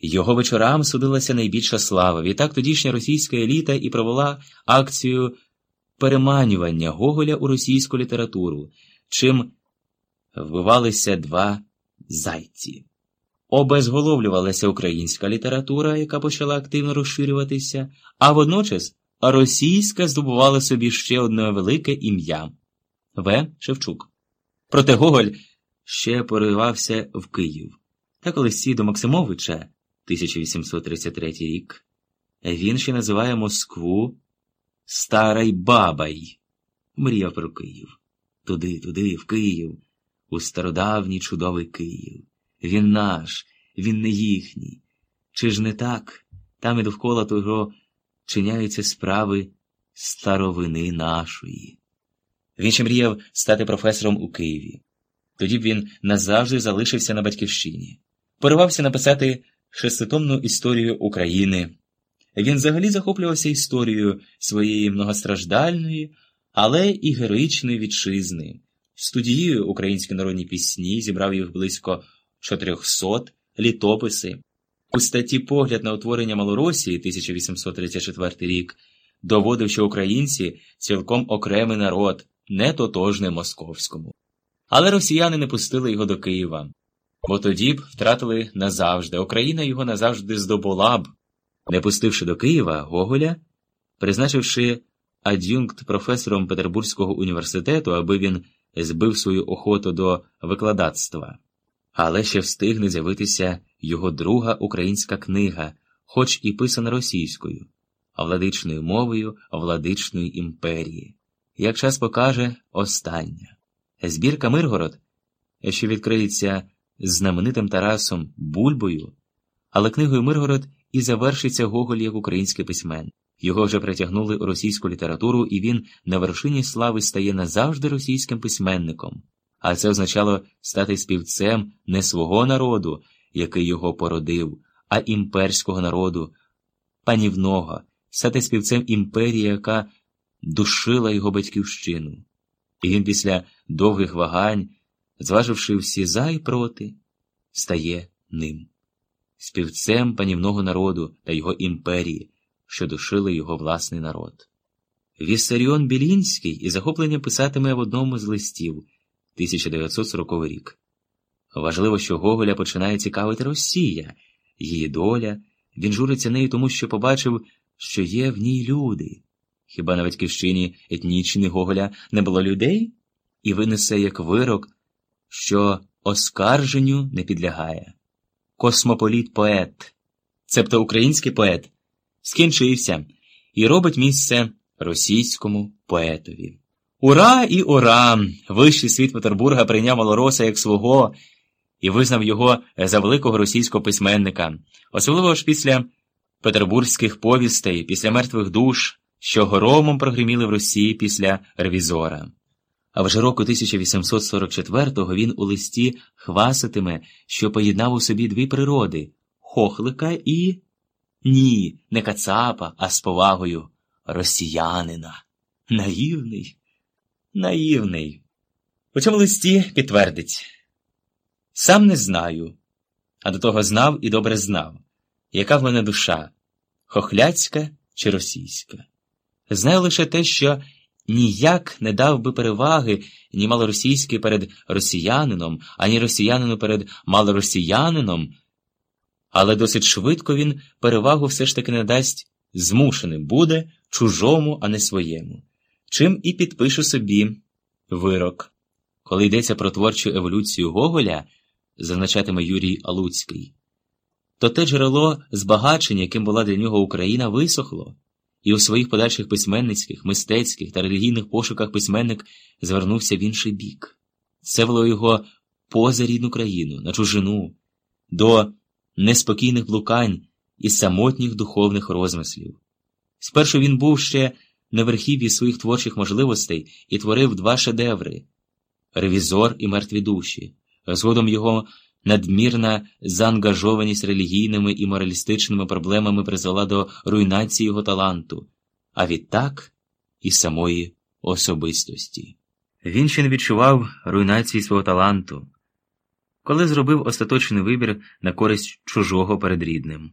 Його вечорам судилася найбільша слава. Відтак тодішня російська еліта і провела акцію переманювання Гоголя у російську літературу, чим вбивалися два зайці. Обезголовлювалася українська література, яка почала активно розширюватися, а водночас російська здобувала собі ще одне велике ім'я В. Шевчук. Проте Гоголь ще поривався в Київ. Та коли сі до Максимовича, 1833 рік, він ще називає Москву Старай Бабай. Мріяв про Київ. Туди, туди, в Київ, у стародавній чудовий Київ. Він наш, він не їхній. Чи ж не так? Там і довкола того чиняються справи старовини нашої. Він ще мріяв стати професором у Києві. Тоді б він назавжди залишився на батьківщині, поривався написати шеститомну історію України. Він взагалі захоплювався історією своєї многостраждальної, але і героїчної вітчизни. Студіює українські народні пісні, зібрав їх близько 400 літописи. У статті Погляд на утворення Малоросії 1834 рік доводив, що українці цілком окремий народ, не тотожний московському. Але росіяни не пустили його до Києва, бо тоді б втратили назавжди, Україна його назавжди здобула б, не пустивши до Києва Гоголя, призначивши ад'юнкт професором Петербурзького університету, аби він збив свою охоту до викладацтва. Але ще встигне з'явитися його друга українська книга, хоч і писана російською, владичною мовою владичної імперії. Як час покаже, остання. Збірка Миргород, що відкриється знаменитим Тарасом Бульбою, але книгою Миргород і завершиться Гоголь як український письмен. Його вже притягнули у російську літературу, і він на вершині слави стає назавжди російським письменником, а це означало стати співцем не свого народу, який його породив, а імперського народу, панівного, стати співцем імперії, яка душила його батьківщину. І він після довгих вагань, зваживши всі за і проти, стає ним, співцем панівного народу та його імперії, що душили його власний народ. Віссаріон Білінський і захоплення писатиме в одному з листів 1940 рік. Важливо, що Гоголя починає цікавити Росія, її доля, він журиться нею, тому що побачив, що є в ній люди. Хіба на батьківщині етнічні Гоголя не було людей? І винесе як вирок, що оскарженню не підлягає. Космополіт поет, цебто український поет, скінчився і робить місце російському поетові. Ура і ура! Вищий світ Петербурга прийняв Малороса як свого і визнав його за великого російського письменника, особливо ж після петербурзьких повістей, після мертвих душ, що громом прогриміли в Росії після ревізора. А вже року 1844-го він у листі хваситиме, що поєднав у собі дві природи хохлика і. Ні, не кацапа, а з повагою росіянина. Наївний, наївний. У цьому листі підтвердить сам не знаю, а до того знав і добре знав, яка в мене душа хохляцька чи російська. Знаю лише те, що ніяк не дав би переваги ні малоросійський перед росіянином, ані росіянину перед малоросіянином, але досить швидко він перевагу все ж таки не дасть змушеним. Буде чужому, а не своєму, чим і підпишу собі вирок. Коли йдеться про творчу еволюцію Гоголя, зазначатиме Юрій Алуцький, то те джерело збагачення, яким була для нього Україна, висохло і у своїх подальших письменницьких, мистецьких та релігійних пошуках письменник звернувся в інший бік. Це вело його поза рідну країну, на чужину, до неспокійних блукань і самотніх духовних розмислів. Спершу він був ще на верхів'ї своїх творчих можливостей і творив два шедеври ревізор і мертві душі. Згодом його Надмірна заангажованість релігійними і моралістичними проблемами призвела до руйнації його таланту, а відтак і самої особистості. Він ще не відчував руйнації свого таланту, коли зробив остаточний вибір на користь чужого перед рідним.